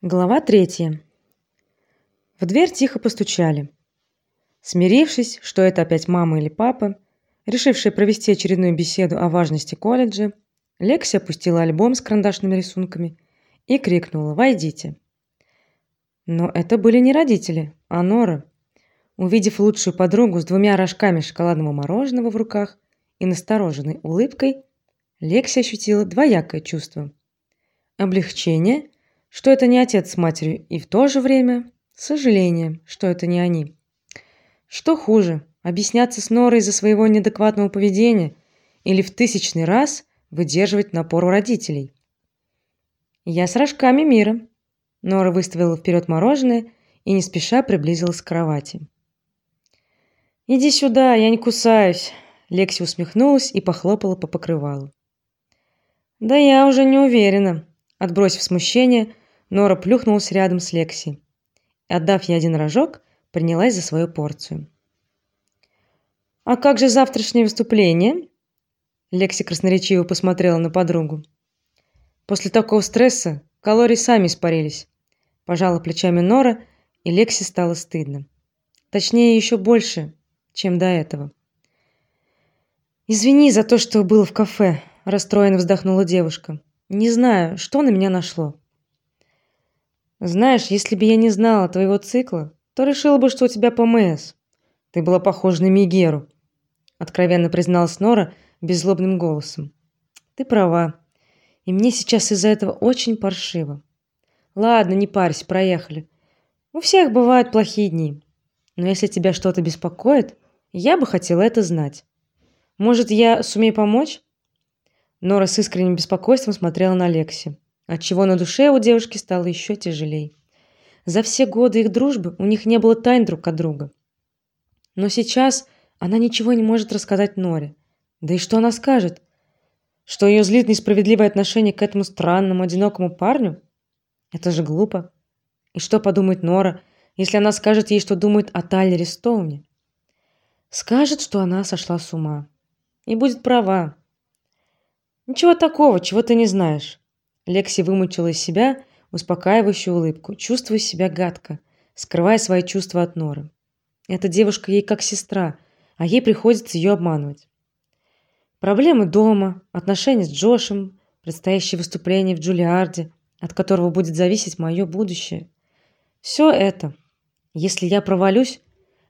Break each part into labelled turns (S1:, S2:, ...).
S1: Глава третья. В дверь тихо постучали. Смирившись, что это опять мама или папа, решившие провести очередную беседу о важности колледжа, Лекси опустила альбом с карандашными рисунками и крикнула: "Войдите". Но это были не родители, а Нора. Увидев лучшую подругу с двумя рожками шоколадного мороженого в руках и настороженной улыбкой, Лекси ощутила двоякое чувство: облегчение что это не отец с матерью, и в то же время сожаление, что это не они. Что хуже, объясняться с Норой из-за своего неадекватного поведения или в тысячный раз выдерживать напор у родителей? Я с рожками мира. Нора выставила вперед мороженое и не спеша приблизилась к кровати. Иди сюда, я не кусаюсь. Лекси усмехнулась и похлопала по покрывалу. Да я уже не уверена, отбросив смущение, Нора плюхнулась рядом с Лекси. Отдав ей один рожок, принялась за свою порцию. А как же завтрашнее выступление? Лекси красноречиво посмотрела на подругу. После такого стресса калории сами испарились. Пожала плечами Нора, и Лекси стало стыдно. Точнее, еще больше, чем до этого. Извини за то, что было в кафе, расстроенно вздохнула девушка. Не знаю, что на меня нашло. Знаешь, если бы я не знала твоего цикла, то решила бы, что у тебя ПМС. Ты была похожа на Мигеру, откровенно призналась Нора беззлобным голосом. Ты права. И мне сейчас из-за этого очень паршиво. Ладно, не парься, проехали. У всех бывают плохие дни. Но если тебя что-то беспокоит, я бы хотела это знать. Может, я сумею помочь? Нора с искренним беспокойством смотрела на Лекси отчего на душе у девушки стало еще тяжелей. За все годы их дружбы у них не было тайн друг от друга. Но сейчас она ничего не может рассказать Норе. Да и что она скажет? Что ее злит несправедливое отношение к этому странному одинокому парню? Это же глупо. И что подумает Нора, если она скажет ей, что думает о Тайлере Стоуне? Скажет, что она сошла с ума. И будет права. Ничего такого, чего ты не знаешь. Лекси вымучила из себя успокаивающую улыбку, чувствуя себя гадко, скрывая свои чувства от Норы. Эта девушка ей как сестра, а ей приходится ее обманывать. Проблемы дома, отношения с Джошем, предстоящее выступление в Джулиарде, от которого будет зависеть мое будущее. Все это. Если я провалюсь,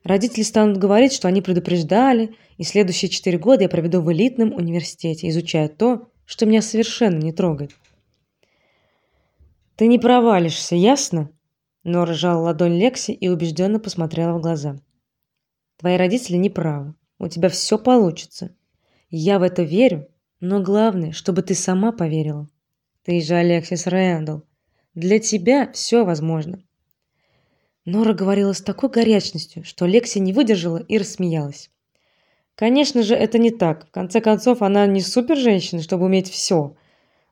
S1: родители станут говорить, что они предупреждали, и следующие четыре года я проведу в элитном университете, изучая то, что меня совершенно не трогает. Ты не провалишься, ясно? Нора сжала ладонь Лекси и убежденно посмотрела в глаза. Твои родители не правы. У тебя все получится. Я в это верю, но главное, чтобы ты сама поверила. Ты же Алексис Рэндалл. Для тебя все возможно. Нора говорила с такой горячностью, что Лекси не выдержала и рассмеялась. Конечно же, это не так. В конце концов, она не супер женщина, чтобы уметь все.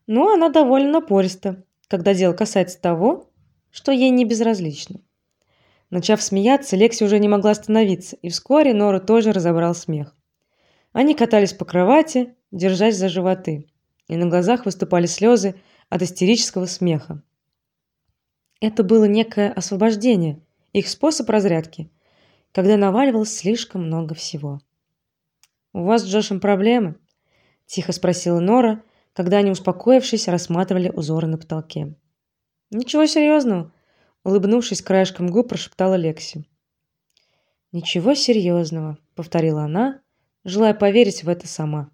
S1: Но она довольно напориста когда дело касается того, что ей не безразлично. Начав смеяться, Лекси уже не могла остановиться, и вскоре Нора тоже разобрал смех. Они катались по кровати, держась за животы, и на глазах выступали слезы от истерического смеха. Это было некое освобождение, их способ разрядки, когда наваливалось слишком много всего. У вас с Джошем проблемы? тихо спросила Нора, когда они, успокоившись, рассматривали узоры на потолке. Ничего серьезного», — улыбнувшись краешком губ, прошептала Лекси. Ничего серьезного», — повторила она, желая поверить в это сама.